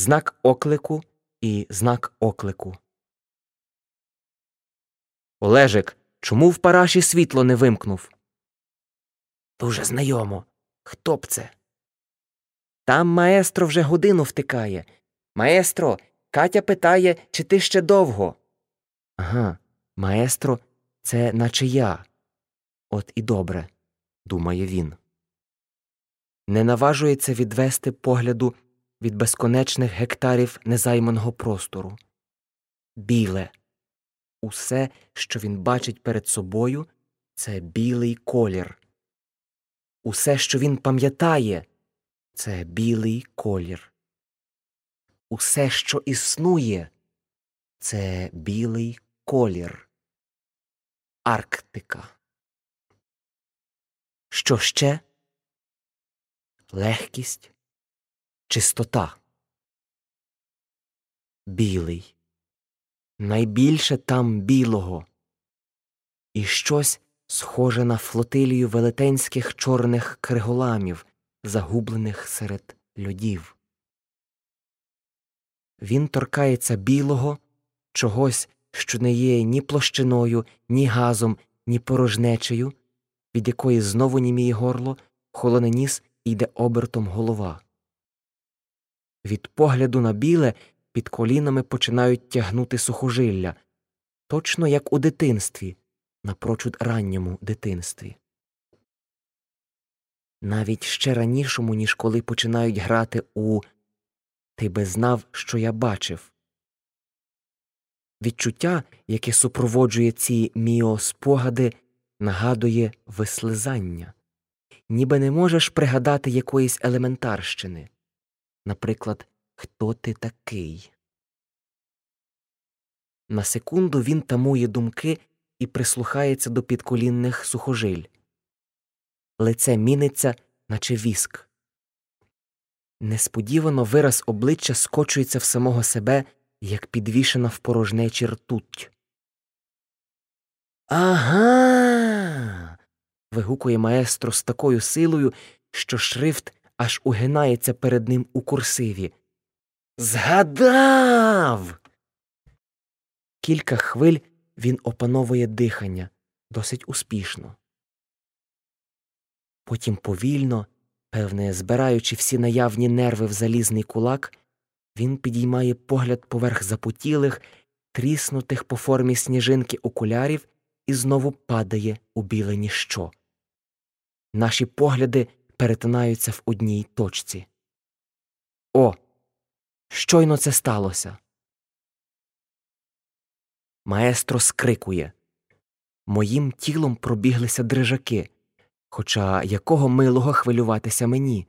знак оклику і знак оклику. Олежик, чому в параші світло не вимкнув? Дуже знайомо. Хто б це? Там маестро вже годину втикає. Маестро, Катя питає, чи ти ще довго. Ага, маестро, це наче я. От і добре, думає він. Не наважується відвести погляду від безконечних гектарів незайманого простору. Біле. Усе, що він бачить перед собою, це білий колір. Усе, що він пам'ятає, це білий колір. Усе, що існує, це білий колір. Арктика. Що ще? Легкість, чистота. Білий. Найбільше там білого. І щось схоже на флотилію велетенських чорних криголамів, загублених серед льодів. Він торкається білого, чогось, що не є ні площиною, ні газом, ні порожнечею, від якої знову німіє горло, холоне ніс і йде обертом голова. Від погляду на біле під колінами починають тягнути сухожилля, точно як у дитинстві, напрочуд ранньому дитинстві. Навіть ще ранішому, ніж коли починають грати у Ти би знав, що я бачив. Відчуття, яке супроводжує ці міоспогади, нагадує вислизання, ніби не можеш пригадати якоїсь елементарщини. Наприклад, хто ти такий. На секунду він тамує думки і прислухається до підколінних сухожиль. Лице міниться, наче віск. Несподівано вираз обличчя скочується в самого себе, як підвішена в порожнечі ртуть. Ага. вигукує маестро з такою силою, що шрифт аж угинається перед ним у курсиві. Згадав. Кілька хвиль він опановує дихання досить успішно. Потім повільно, певне, збираючи всі наявні нерви в залізний кулак, він підіймає погляд поверх запотілих, тріснутих по формі сніжинки окулярів і знову падає у біле ніщо. Наші погляди перетинаються в одній точці. О! Щойно це сталося. Маестро скрикує. Моїм тілом пробіглися дрижаки. Хоча якого милого хвилюватися мені?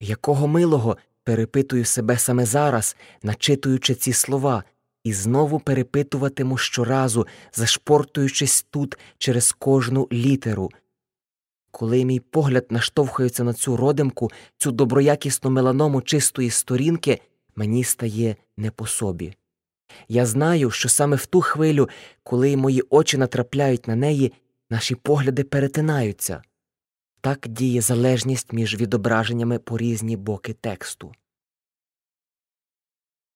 Якого милого перепитую себе саме зараз, начитуючи ці слова, і знову перепитуватиму щоразу, зашпортуючись тут через кожну літеру. Коли мій погляд наштовхується на цю родимку, цю доброякісну меланому чистої сторінки, мені стає не по собі. Я знаю, що саме в ту хвилю, коли мої очі натрапляють на неї, наші погляди перетинаються. Так діє залежність між відображеннями по різні боки тексту.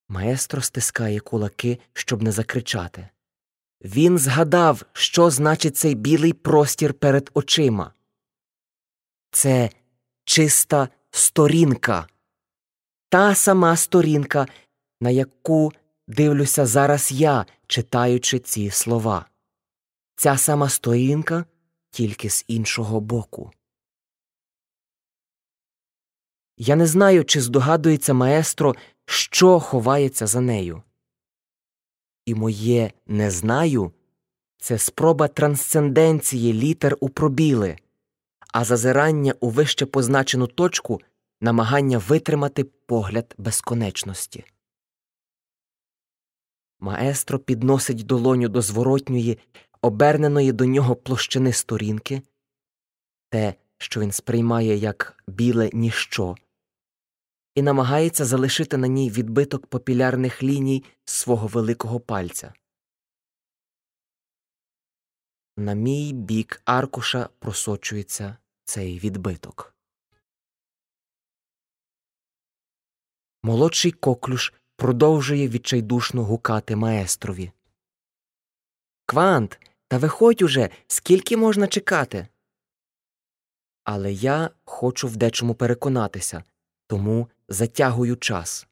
Маестро стискає кулаки, щоб не закричати. Він згадав, що значить цей білий простір перед очима. Це чиста сторінка, та сама сторінка, на яку дивлюся зараз я, читаючи ці слова. Ця сама сторінка тільки з іншого боку. Я не знаю, чи здогадується маестро, що ховається за нею. І моє не знаю це спроба трансценденції літер у пробіли, а зазирання у вище позначену точку намагання витримати погляд безконечності. Маестро підносить долоню до зворотньої, оберненої до нього площини сторінки, те, що він сприймає як біле ніщо, і намагається залишити на ній відбиток популярних ліній свого великого пальця. На мій бік аркуша просочується цей відбиток. Молодший коклюш продовжує відчайдушно гукати маестрові. Квант, та виходь уже, скільки можна чекати. Але я хочу в дечому переконатися, тому затягую час.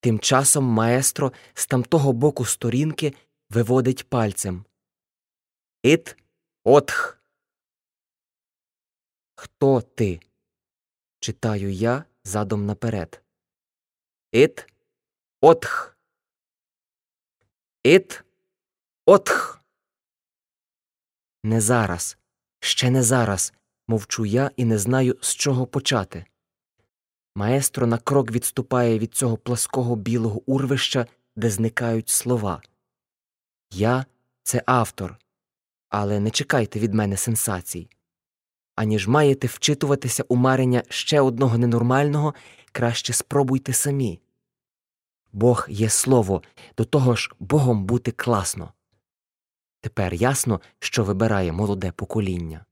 Тим часом маестро з тамтого боку сторінки виводить пальцем. Ит отх. Хто ти? читаю я задом наперед. Ит отх. Ит отх. Не зараз, ще не зараз, мовчу я і не знаю, з чого почати. Маестро на крок відступає від цього плаского білого урвища, де зникають слова. Я це автор, але не чекайте від мене сенсацій. Аніж маєте вчитуватися у марення ще одного ненормального, краще спробуйте самі. Бог є слово, до того ж Богом бути класно. Тепер ясно, що вибирає молоде покоління.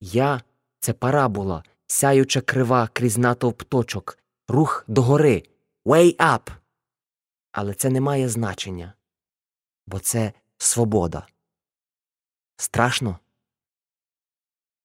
Я це парабола, сяюча крива крізь натовп точок, рух догори, way up. Але це не має значення, бо це свобода. Страшно?